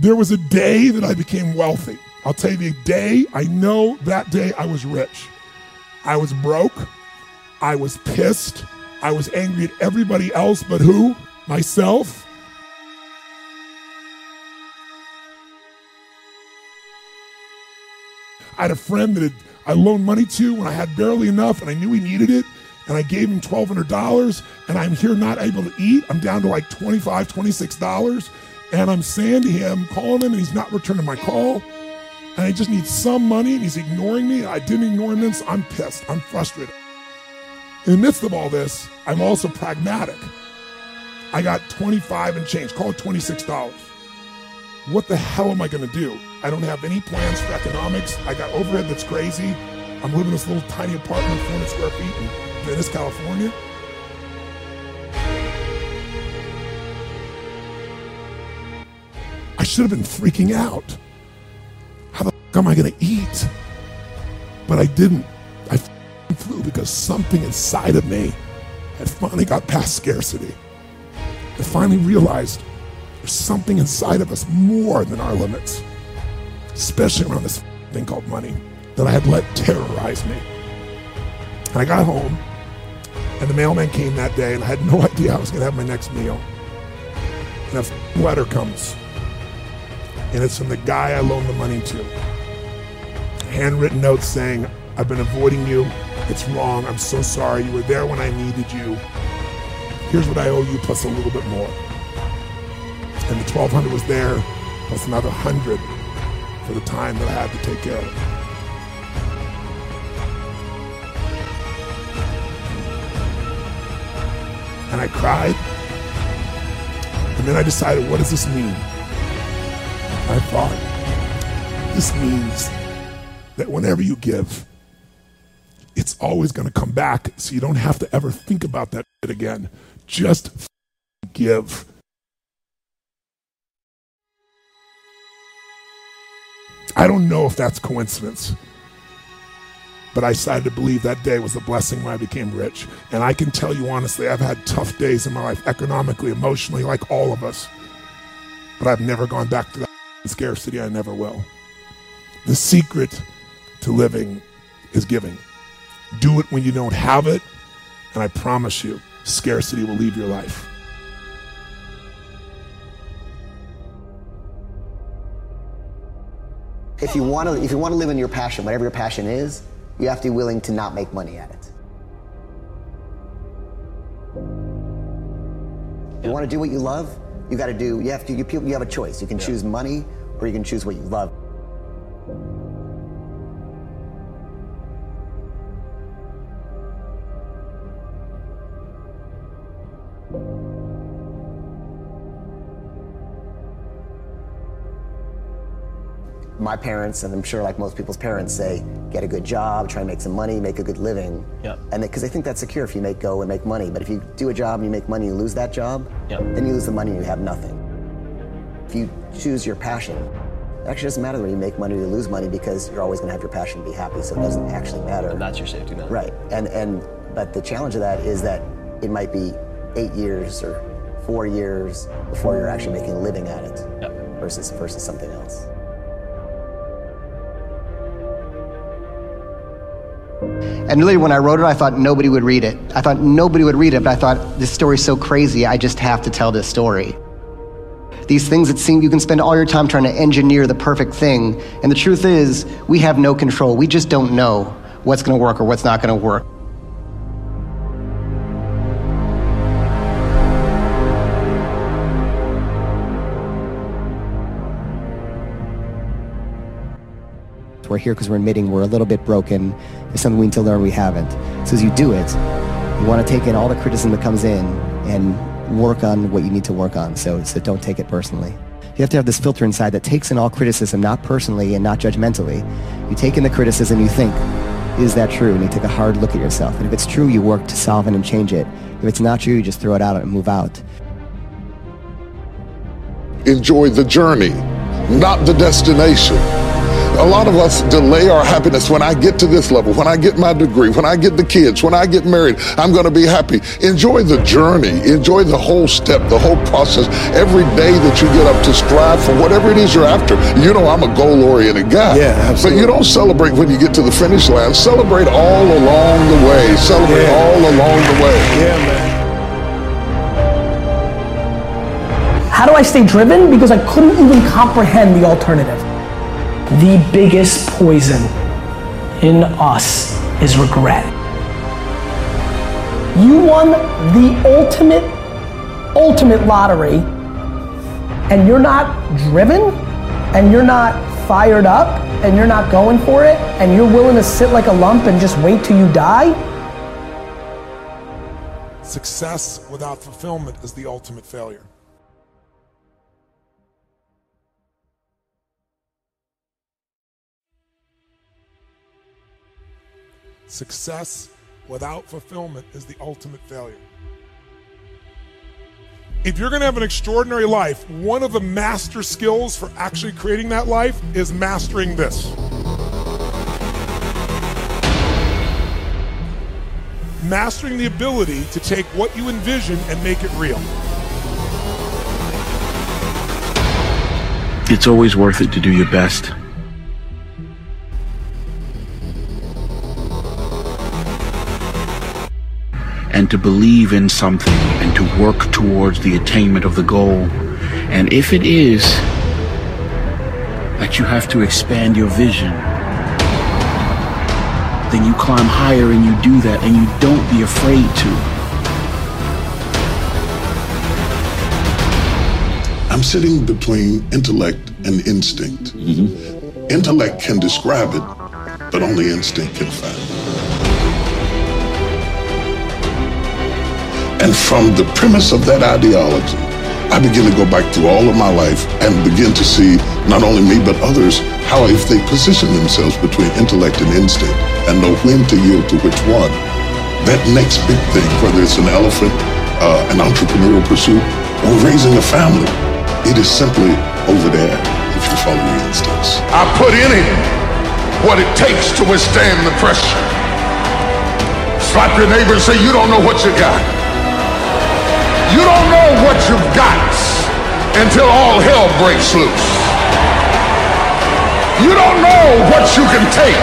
There was a day that I became wealthy. I'll tell you the day, I know that day I was rich. I was broke. I was pissed. I was angry at everybody else but who? Myself. I had a friend that had, I loaned money to when I had barely enough and I knew he needed it. And I gave him $1,200 and I'm here not able to eat. I'm down to like $25, $26. And I'm saying to him, calling him, and he's not returning my call. And I just need some money and he's ignoring me. I didn't ignore him, so I'm pissed. I'm frustrated. In the midst of all this, I'm also pragmatic. I got 25 and change, call it $26. What the hell am I going to do? I don't have any plans for economics. I got overhead that's crazy. I'm living in this little tiny apartment, 400 square feet in Venice, California. Should have been freaking out. How the fuck am I going to eat? But I didn't. I flew because something inside of me had finally got past scarcity. I finally realized there's something inside of us more than our limits, especially around this thing called money that I had let terrorize me. And I got home, and the mailman came that day, and I had no idea I was going to have my next meal. And a letter comes, and it's from the guy I loaned the money to. Handwritten note saying, I've been avoiding you. It's wrong. I'm so sorry. You were there when I needed you. Here's what I owe you plus a little bit more. And the 1200 was there plus another 100 for the time that I had to take care of. And I cried. And then I decided, what does this mean? I thought, this means that whenever you give, it's always going to come back. So you don't have to ever think about that again. Just give. I don't know if that's coincidence, but I decided to believe that day was a blessing when I became rich. And I can tell you honestly, I've had tough days in my life, economically, emotionally, like all of us. But I've never gone back to that scarcity. I never will. The secret to living is giving. Do it when you don't have it, and I promise you, scarcity will leave your life. If you want to, if you want to live in your passion, whatever your passion is, you have to be willing to not make money at it. You want to do what you love, you got to do. You have to. You, you have a choice. You can choose money, or you can choose what you love. My parents, and I'm sure like most people's parents say, get a good job, try and make some money, make a good living. Yep. And because they think that's secure if you make go and make money. But if you do a job and you make money, you lose that job, Yep. then you lose the money and you have nothing. If you choose your passion, it actually doesn't matter whether you make money or you lose money because you're always going to have your passion to be happy. So it doesn't actually matter. And that's your safety net. Right. And and but the challenge of that is that it might be eight years or four years before you're actually making a living at it Yep. versus versus something else. And really, when I wrote it, I thought nobody would read it. I thought nobody would read it, but I thought this story's so crazy, I just have to tell this story. These things that seem you can spend all your time trying to engineer the perfect thing, and the truth is, we have no control. We just don't know what's going to work or what's not going to work. We're here because we're admitting we're a little bit broken. There's something we need to learn we haven't. So as you do it, you want to take in all the criticism that comes in and work on what you need to work on. So, so don't take it personally. You have to have this filter inside that takes in all criticism, not personally and not judgmentally. You take in the criticism, you think, is that true? And you take a hard look at yourself. And if it's true, you work to solve it and change it. If it's not true, you just throw it out and move out. enjoy the journey, not the destination. A lot of us delay our happiness when I get to this level, when I get my degree, when I get the kids, when I get married, I'm going to be happy. Enjoy the journey, enjoy the whole step, the whole process. Every day that you get up to strive for whatever it is you're after. You know, I'm a goal oriented guy. Yeah, absolutely. But you don't celebrate when you get to the finish line. Celebrate all along the way. Celebrate Yeah. all along the way. Yeah, man. How do I stay driven? Because I couldn't even comprehend the alternative. The biggest poison in us is regret. You won the ultimate, ultimate lottery, and you're not driven, and you're not fired up, and you're not going for it, and you're willing to sit like a lump and just wait till you die? Success without fulfillment is the ultimate failure. Success without fulfillment is the ultimate failure. If you're going to have an extraordinary life, one of the master skills for actually creating that life is mastering this. Mastering the ability to take what you envision and make it real. It's always worth it to do your best. And to believe in something and to work towards the attainment of the goal. And if it is that you have to expand your vision, then you climb higher and you do that and you don't be afraid to. I'm sitting between intellect and instinct. Mm-hmm. Intellect can describe it, but only instinct can find it. And from the premise of that ideology, I begin to go back through all of my life and begin to see not only me but others how if they position themselves between intellect and instinct and know when to yield to which one, that next big thing, whether it's an elephant, uh, an entrepreneurial pursuit, or raising a family, it is simply over there if you follow your instincts. I put in it what it takes to withstand the pressure. Slap your neighbor and say, You don't know what you got. You don't know what you've got until all hell breaks loose. You don't know what you can take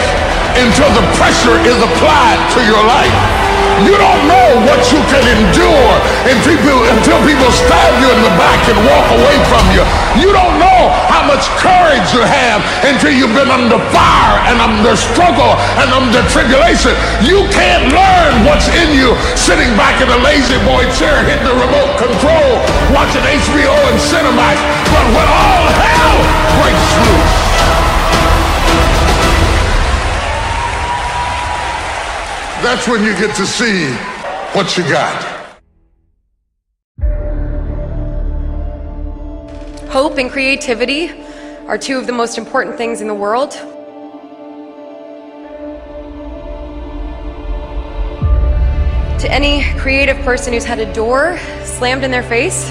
until the pressure is applied to your life. You don't know what you can endure until people, until people stab you in the back and walk away from you. You don't know how much courage you have until you've been under fire and under struggle and under tribulation. You can't learn what's in you sitting back in a La-Z-Boy chair hitting the remote control, watching HBO and Cinemax. But when all hell breaks loose, that's when you get to see what you got. Hope and creativity are two of the most important things in the world. To any creative person who's had a door slammed in their face,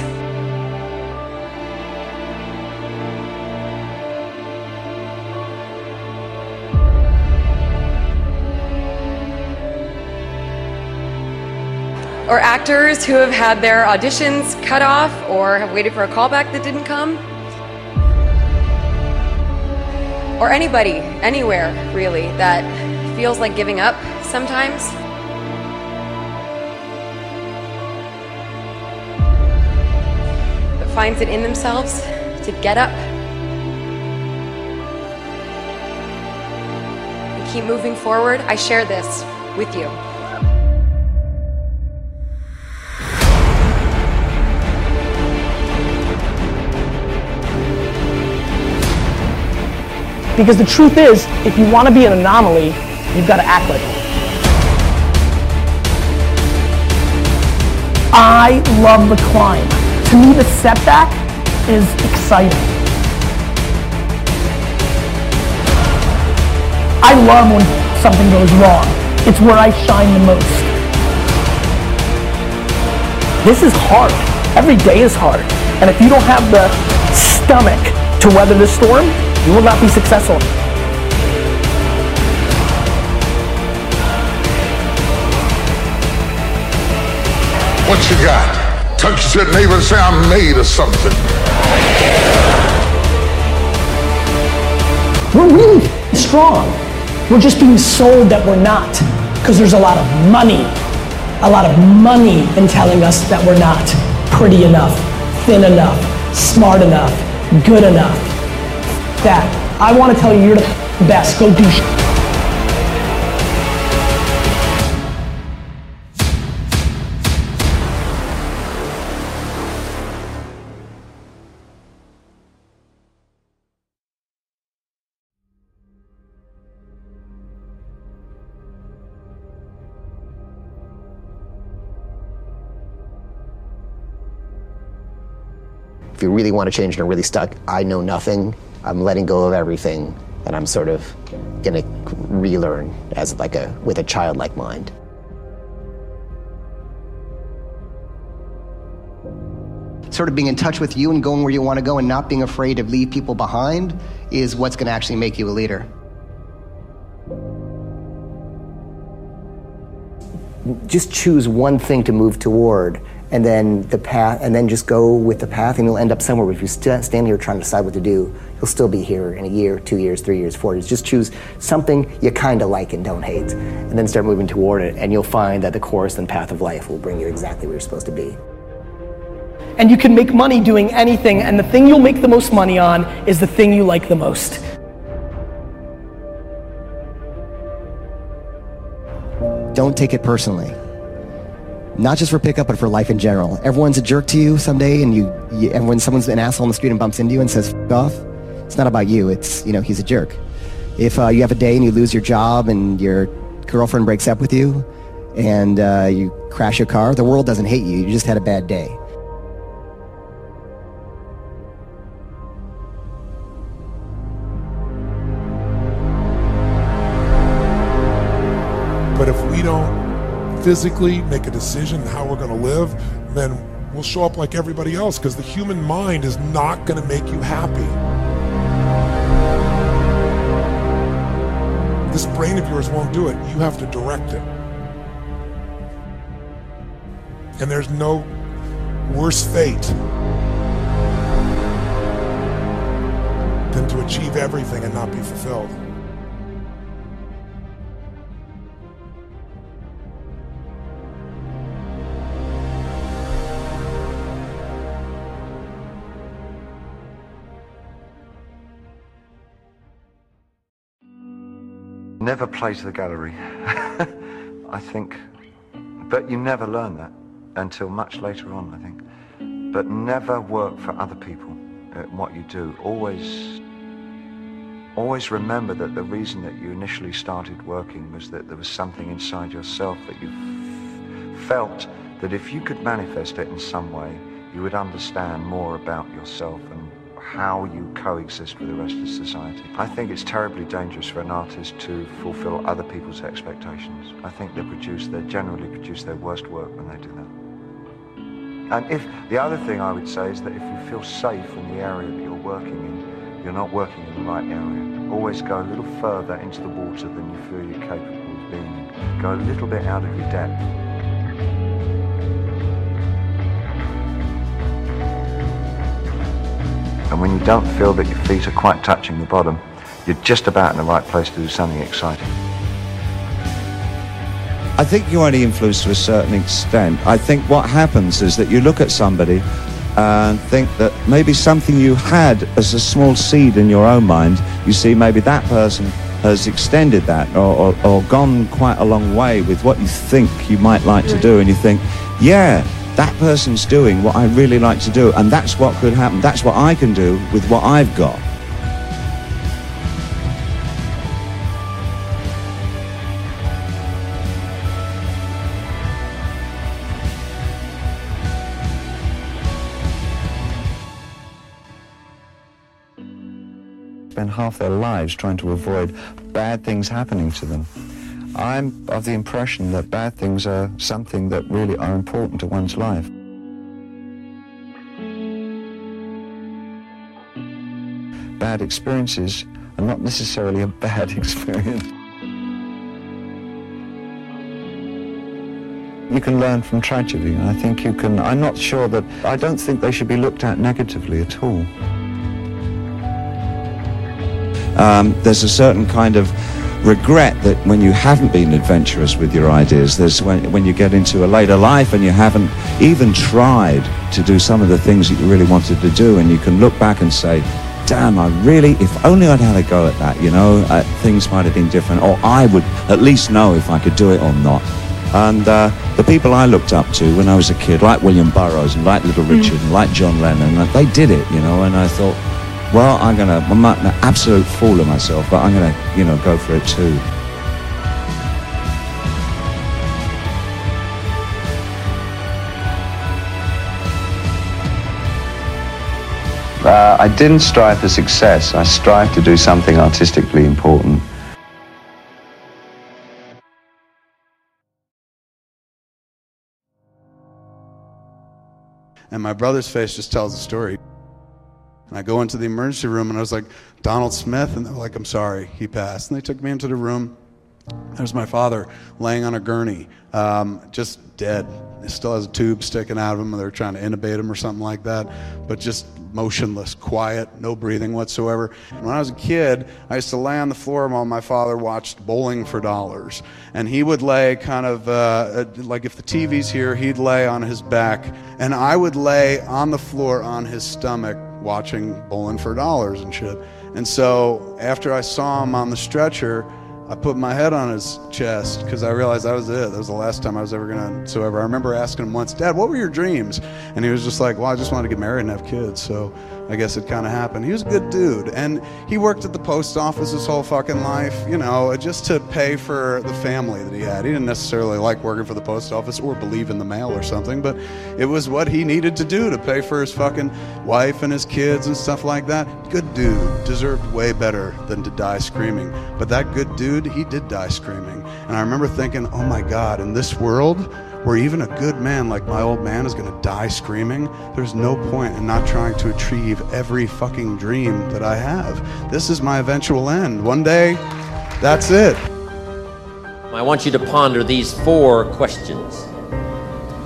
actors who have had their auditions cut off or have waited for a callback that didn't come. Or anybody, anywhere really, that feels like giving up sometimes. But finds it in themselves to get up and keep moving forward. I share this with you. Because the truth is, if you want to be an anomaly, you've got to act like it. I love the climb. To me, the setback is exciting. I love when something goes wrong. It's where I shine the most. This is hard. Every day is hard. And if you don't have the stomach to weather the storm, you will not be successful. What you got? Touch your neighbor and say, I'm made of something. We're really strong. We're just being sold that we're not because there's a lot of money, a lot of money in telling us that we're not pretty enough, thin enough, smart enough, good enough. That I want to tell you you're the best. Go do shit. if you really want to change and are really stuck, I know nothing. I'm letting go of everything, and I'm sort of gonna relearn as like a with a childlike mind. Sort of being in touch with you and going where you want to go and not being afraid to leave people behind is what's going to actually make you a leader. Just choose one thing to move toward and then the path, and then just go with the path, and you'll end up somewhere. If you st- stand here trying to decide what to do, you'll still be here in a year, two years, three years, four years. Just choose something you kind of like and don't hate, and then start moving toward it, and you'll find that the course and path of life will bring you exactly where you're supposed to be. And you can make money doing anything, and the thing you'll make the most money on is the thing you like the most. Don't take it personally not just for pickup, but for life in general. Everyone's a jerk to you someday, and you, you and when someone's an asshole on the street and bumps into you and says off, it's not about you. It's you know he's a jerk. If uh, you have a day and you lose your job and your girlfriend breaks up with you, and uh, you crash your car, the world doesn't hate you. You just had a bad day. Physically make a decision how we're going to live, then we'll show up like everybody else because the human mind is not going to make you happy. This brain of yours won't do it. You have to direct it. And there's no worse fate than to achieve everything and not be fulfilled. Never play to the gallery. I think, but you never learn that until much later on, I think. But never work for other people at what you do. Always, always remember that the reason that you initially started working was that there was something inside yourself that you felt that if you could manifest it in some way, you would understand more about yourself how you coexist with the rest of society. I think it's terribly dangerous for an artist to fulfill other people's expectations. I think they produce, they generally produce their worst work when they do that. And if the other thing I would say is that if you feel safe in the area that you're working in, you're not working in the right area. Always go a little further into the water than you feel you're capable of being in. Go a little bit out of your depth. And when you don't feel that your feet are quite touching the bottom, you're just about in the right place to do something exciting. I think you only influence to a certain extent. I think what happens is that you look at somebody and think that maybe something you had as a small seed in your own mind, you see maybe that person has extended that or, or, or gone quite a long way with what you think you might like to do, and you think, yeah, that person's doing what I really like to do, and that's what could happen. That's what I can do with what I've got. Spend half their lives trying to avoid bad things happening to them. I'm of the impression that bad things are something that really are important to one's life. Bad experiences are not necessarily a bad experience. you can learn from tragedy. and I think you can, I'm not sure that, I don't think they should be looked at negatively at all. Um, there's a certain kind of regret that when you haven't been adventurous with your ideas, there's when, when you get into a later life and you haven't even tried to do some of the things that you really wanted to do, and you can look back and say, damn, I really, if only I'd had a go at that, you know, uh, things might have been different, or I would at least know if I could do it or not. And uh, the people I looked up to when I was a kid, like William Burroughs and like Little Richard mm. and like John Lennon, they did it, you know, and I thought, well, I'm going to, I'm not an absolute fool of myself, but I'm going to, you know, go for it too. Uh, I didn't strive for success. I strived to do something artistically important. And my brother's face just tells the story. And I go into the emergency room and I was like, Donald Smith? And they're like, I'm sorry, he passed. And they took me into the room. There's my father laying on a gurney, um, just dead. He still has a tube sticking out of him, and they're trying to intubate him or something like that, but just motionless, quiet, no breathing whatsoever. When I was a kid, I used to lay on the floor while my father watched Bowling for Dollars. And he would lay kind of uh, like if the TV's here, he'd lay on his back, and I would lay on the floor on his stomach watching Bowling for Dollars and shit. And so after I saw him on the stretcher, I put my head on his chest because I realized that was it. That was the last time I was ever going to. So ever. I remember asking him once, Dad, what were your dreams? And he was just like, Well, I just wanted to get married and have kids. So I guess it kind of happened. He was a good dude. And he worked at the post office his whole fucking life, you know, just to pay for the family that he had. He didn't necessarily like working for the post office or believe in the mail or something, but it was what he needed to do to pay for his fucking wife and his kids and stuff like that. Good dude. Deserved way better than to die screaming. But that good dude, he did die screaming. And I remember thinking, oh my God, in this world, where even a good man like my old man is going to die screaming, there's no point in not trying to achieve every fucking dream that I have. This is my eventual end. One day, that's it. I want you to ponder these four questions.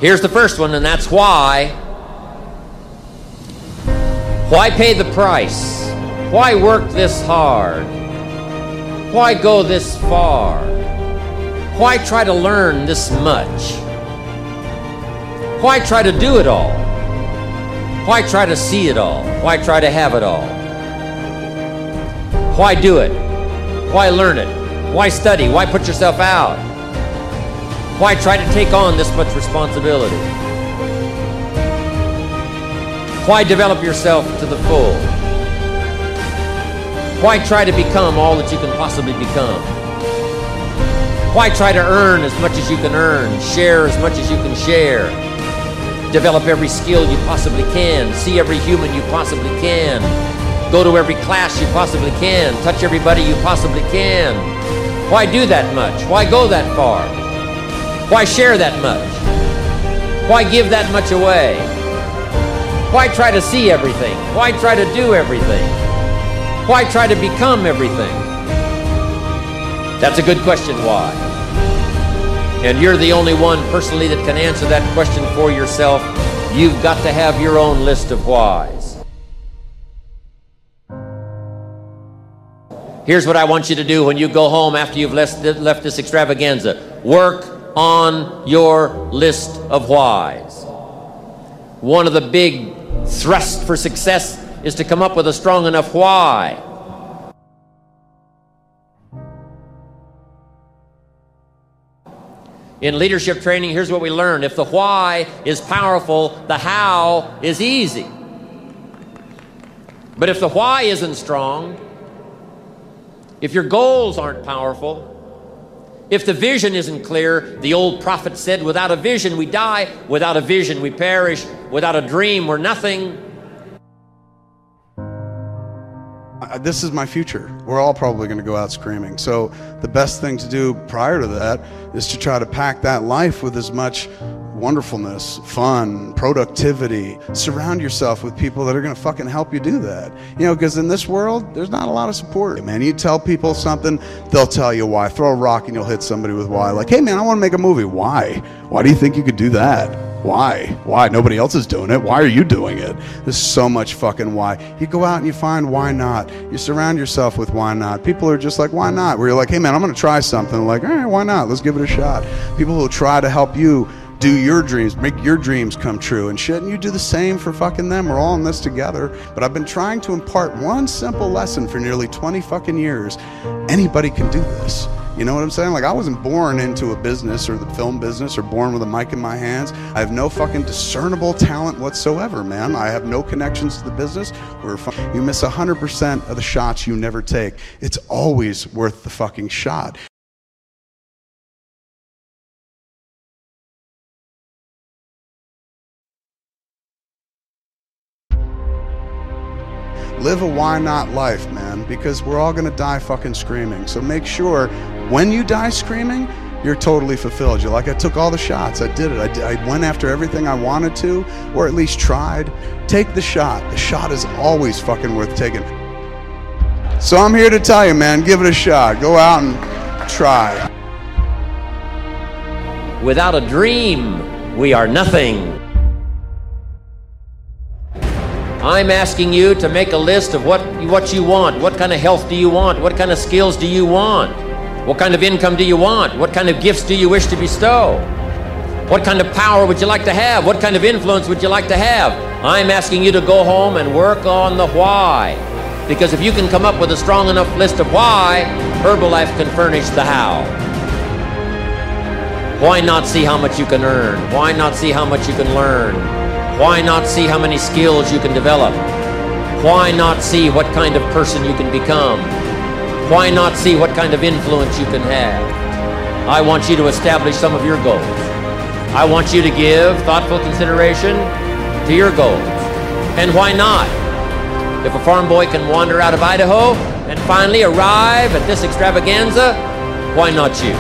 Here's the first one, and that's why. Why pay the price? Why work this hard? Why go this far? Why try to learn this much? Why try to do it all? Why try to see it all? Why try to have it all? Why do it? Why learn it? Why study? Why put yourself out? Why try to take on this much responsibility? Why develop yourself to the full? Why try to become all that you can possibly become? Why try to earn as much as you can earn, share as much as you can share? Develop every skill you possibly can. See every human you possibly can. Go to every class you possibly can. Touch everybody you possibly can. Why do that much? Why go that far? Why share that much? Why give that much away? Why try to see everything? Why try to do everything? Why try to become everything? That's a good question, why? And you're the only one personally that can answer that question for yourself. You've got to have your own list of whys. Here's what I want you to do when you go home after you've left, this extravaganza work on your list of whys. One of the big thrusts for success is to come up with a strong enough why. In leadership training, here's what we learned if the why is powerful, the how is easy. But if the why isn't strong, if your goals aren't powerful, if the vision isn't clear, the old prophet said, without a vision we die, without a vision we perish, without a dream we're nothing. This is my future. We're all probably going to go out screaming. So the best thing to do prior to that is to try to pack that life with as much wonderfulness, fun, productivity. Surround yourself with people that are going to fucking help you do that. You know, because in this world, there's not a lot of support. Man, you tell people something, they'll tell you why. Throw a rock and you'll hit somebody with why. Like, hey man, I want to make a movie. Why? Why do you think you could do that? Why? Why? Nobody else is doing it. Why are you doing it? There's so much fucking why. You go out and you find why not. You surround yourself with why not. People are just like, why not? Where you're like, hey man, I'm going to try something. Like, all right, why not? Let's give it a shot. People who try to help you do your dreams, make your dreams come true and shit. And you do the same for fucking them. We're all in this together. But I've been trying to impart one simple lesson for nearly 20 fucking years. Anybody can do this. You know what I'm saying? Like, I wasn't born into a business or the film business or born with a mic in my hands. I have no fucking discernible talent whatsoever, man. I have no connections to the business. You miss 100% of the shots you never take. It's always worth the fucking shot. Live a why not life, man, because we're all gonna die fucking screaming. So make sure when you die screaming, you're totally fulfilled. You're like, I took all the shots. I did it. I, I went after everything I wanted to, or at least tried. Take the shot. The shot is always fucking worth taking. So I'm here to tell you, man, give it a shot. Go out and try. Without a dream, we are nothing. I'm asking you to make a list of what, what you want. What kind of health do you want? What kind of skills do you want? What kind of income do you want? What kind of gifts do you wish to bestow? What kind of power would you like to have? What kind of influence would you like to have? I'm asking you to go home and work on the why. Because if you can come up with a strong enough list of why, Herbalife can furnish the how. Why not see how much you can earn? Why not see how much you can learn? Why not see how many skills you can develop? Why not see what kind of person you can become? Why not see what kind of influence you can have? I want you to establish some of your goals. I want you to give thoughtful consideration to your goals. And why not? If a farm boy can wander out of Idaho and finally arrive at this extravaganza, why not you?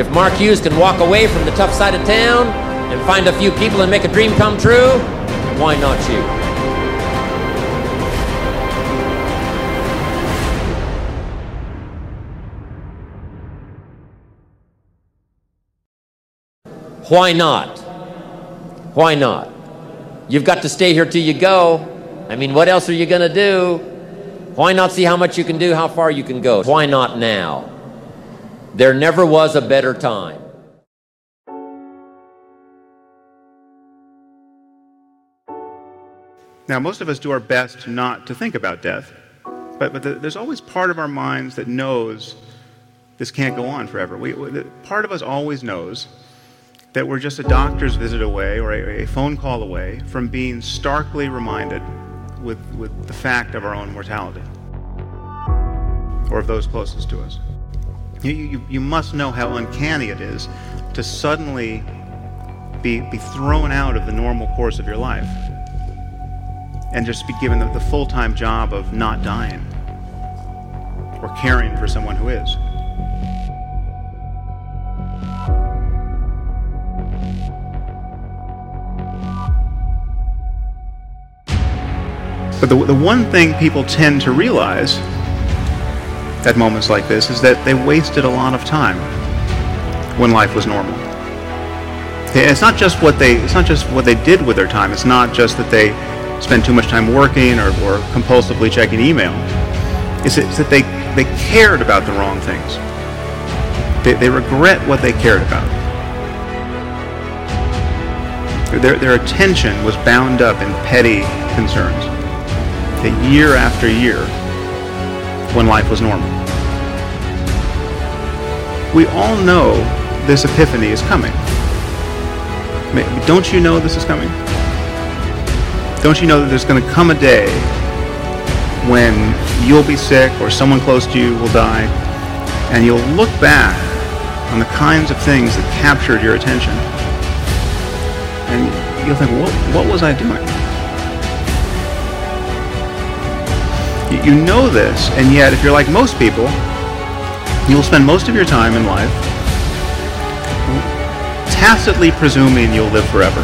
If Mark Hughes can walk away from the tough side of town and find a few people and make a dream come true, why not you? Why not? Why not? You've got to stay here till you go. I mean, what else are you going to do? Why not see how much you can do, how far you can go? Why not now? There never was a better time. Now, most of us do our best not to think about death, but, but the, there's always part of our minds that knows this can't go on forever. We, the, part of us always knows that we're just a doctor's visit away or a, a phone call away from being starkly reminded with, with the fact of our own mortality or of those closest to us. You, you, you must know how uncanny it is to suddenly be, be thrown out of the normal course of your life and just be given the, the full time job of not dying or caring for someone who is. The, the one thing people tend to realize at moments like this is that they wasted a lot of time when life was normal. It's not just what they it's not just what they did with their time. It's not just that they spend too much time working or, or compulsively checking email. It's, it's that they, they cared about the wrong things. They, they regret what they cared about. Their, their attention was bound up in petty concerns. That year after year, when life was normal. We all know this epiphany is coming. Don't you know this is coming? Don't you know that there's going to come a day when you'll be sick or someone close to you will die, and you'll look back on the kinds of things that captured your attention, and you'll think, what, what was I doing? You know this, and yet, if you're like most people, you'll spend most of your time in life tacitly presuming you'll live forever.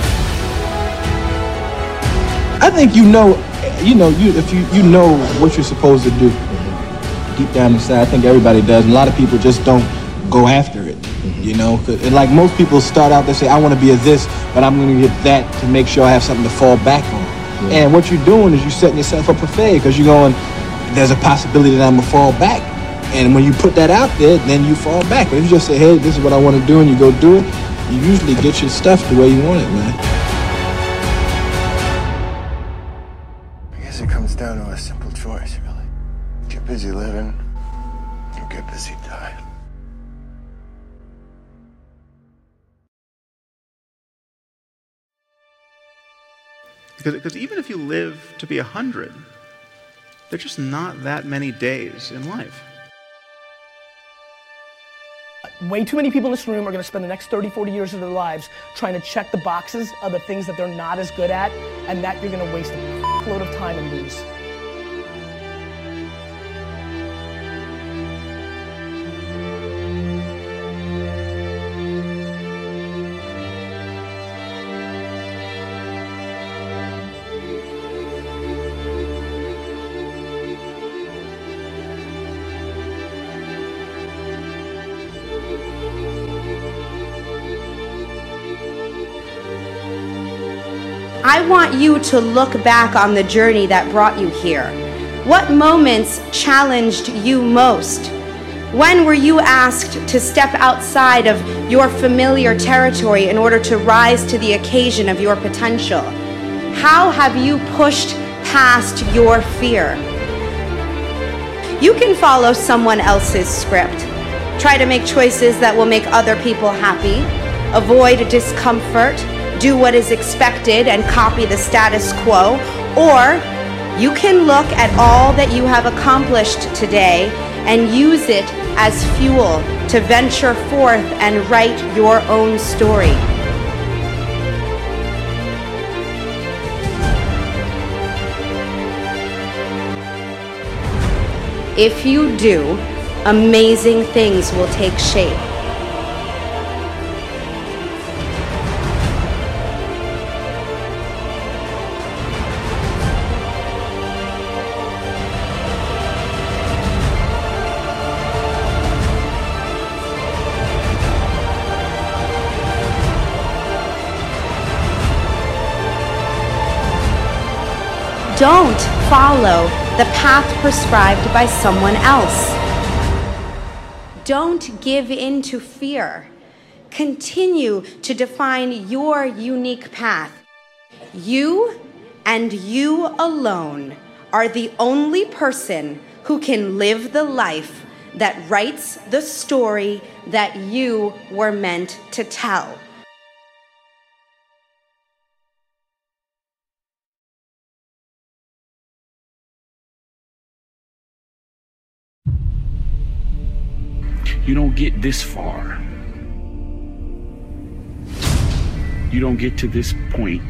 I think you know, you know, you if you you know what you're supposed to do deep down inside. I think everybody does. And a lot of people just don't go after it. You know, and like most people start out, they say, "I want to be a this, but I'm going to get that to make sure I have something to fall back on." And what you're doing is you're setting yourself up for failure because you're going, "There's a possibility that I'm gonna fall back." And when you put that out there, then you fall back. But if you just say, "Hey, this is what I want to do," and you go do it, you usually get your stuff the way you want it, man. I guess it comes down to a simple choice, really. Get busy living, or get busy dying. Because, because even if you live to be 100, there's just not that many days in life. Way too many people in this room are going to spend the next 30, 40 years of their lives trying to check the boxes of the things that they're not as good at, and that you're going to waste a load of time and lose. I want you to look back on the journey that brought you here. What moments challenged you most? When were you asked to step outside of your familiar territory in order to rise to the occasion of your potential? How have you pushed past your fear? You can follow someone else's script. Try to make choices that will make other people happy. Avoid discomfort. Do what is expected and copy the status quo. Or you can look at all that you have accomplished today and use it as fuel to venture forth and write your own story. If you do, amazing things will take shape. Don't follow the path prescribed by someone else. Don't give in to fear. Continue to define your unique path. You and you alone are the only person who can live the life that writes the story that you were meant to tell. You don't get this far. You don't get to this point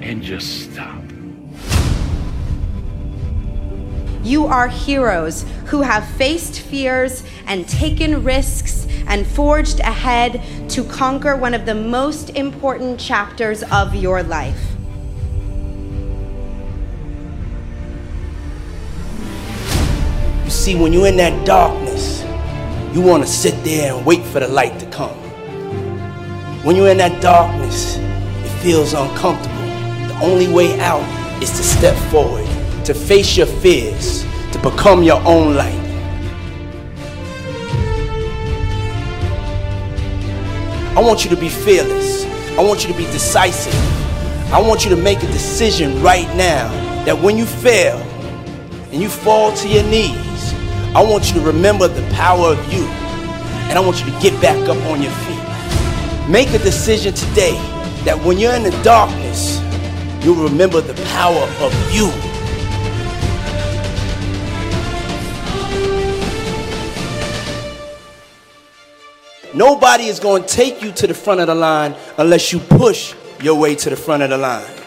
and just stop. You are heroes who have faced fears and taken risks and forged ahead to conquer one of the most important chapters of your life. See, when you're in that darkness, you want to sit there and wait for the light to come. When you're in that darkness, it feels uncomfortable. The only way out is to step forward, to face your fears, to become your own light. I want you to be fearless. I want you to be decisive. I want you to make a decision right now that when you fail and you fall to your knees, I want you to remember the power of you. And I want you to get back up on your feet. Make a decision today that when you're in the darkness, you'll remember the power of you. Nobody is going to take you to the front of the line unless you push your way to the front of the line.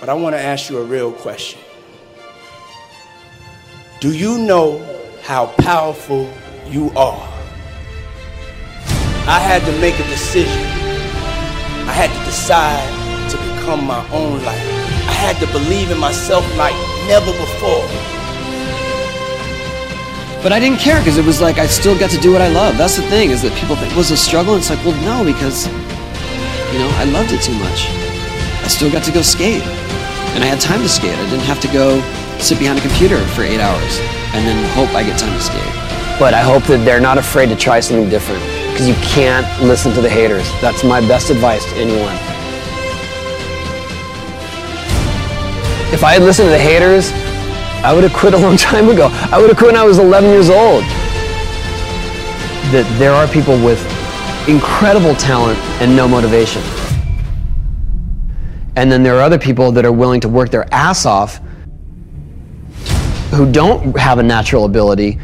But I want to ask you a real question. Do you know how powerful you are? I had to make a decision. I had to decide to become my own life. I had to believe in myself like never before. But I didn't care because it was like I still got to do what I love. That's the thing is that people think it was a struggle. It's like, well, no, because you know I loved it too much. I still got to go skate, and I had time to skate. I didn't have to go sit behind a computer for eight hours and then hope I get time to skate. But I hope that they're not afraid to try something different because you can't listen to the haters. That's my best advice to anyone. If I had listened to the haters, I would have quit a long time ago. I would have quit when I was 11 years old. That there are people with incredible talent and no motivation. And then there are other people that are willing to work their ass off who don't have a natural ability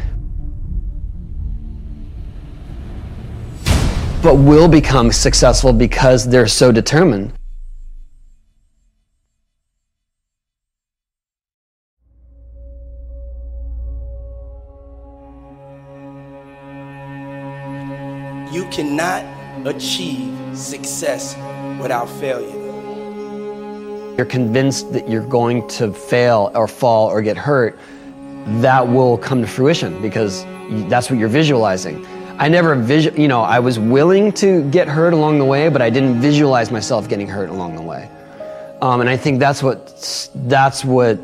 but will become successful because they're so determined. You cannot achieve success without failure. You're convinced that you're going to fail or fall or get hurt, that will come to fruition because that's what you're visualizing. I never visual, you know, I was willing to get hurt along the way, but I didn't visualize myself getting hurt along the way. Um, and I think that's what that's what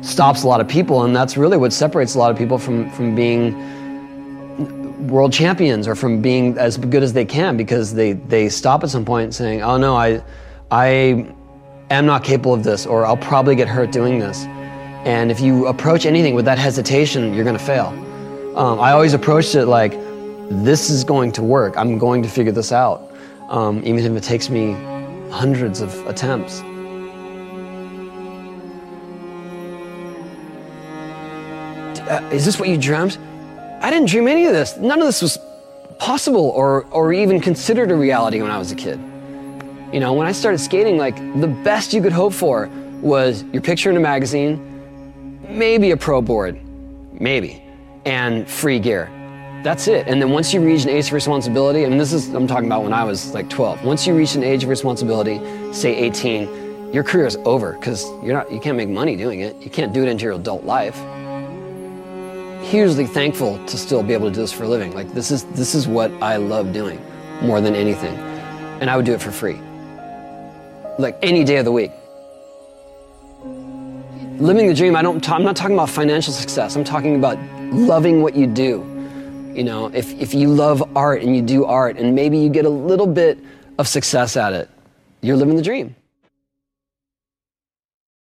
stops a lot of people, and that's really what separates a lot of people from from being world champions or from being as good as they can because they they stop at some point saying, "Oh no, I I am not capable of this," or "I'll probably get hurt doing this." And if you approach anything with that hesitation, you're going to fail. Um, I always approached it like, this is going to work. I'm going to figure this out, um, even if it takes me hundreds of attempts. Uh, is this what you dreamt? I didn't dream any of this. None of this was possible or, or even considered a reality when I was a kid. You know, when I started skating, like the best you could hope for was your picture in a magazine, maybe a pro board, maybe, and free gear. That's it. And then once you reach an age of responsibility, and this is, I'm talking about when I was like 12. Once you reach an age of responsibility, say 18, your career is over because you're not, you can't make money doing it. You can't do it into your adult life. Hugely thankful to still be able to do this for a living. Like this is, this is what I love doing more than anything. And I would do it for free. Like any day of the week. Living the dream, I don't, I'm not talking about financial success. I'm talking about loving what you do you know, if, if you love art and you do art and maybe you get a little bit of success at it, you're living the dream.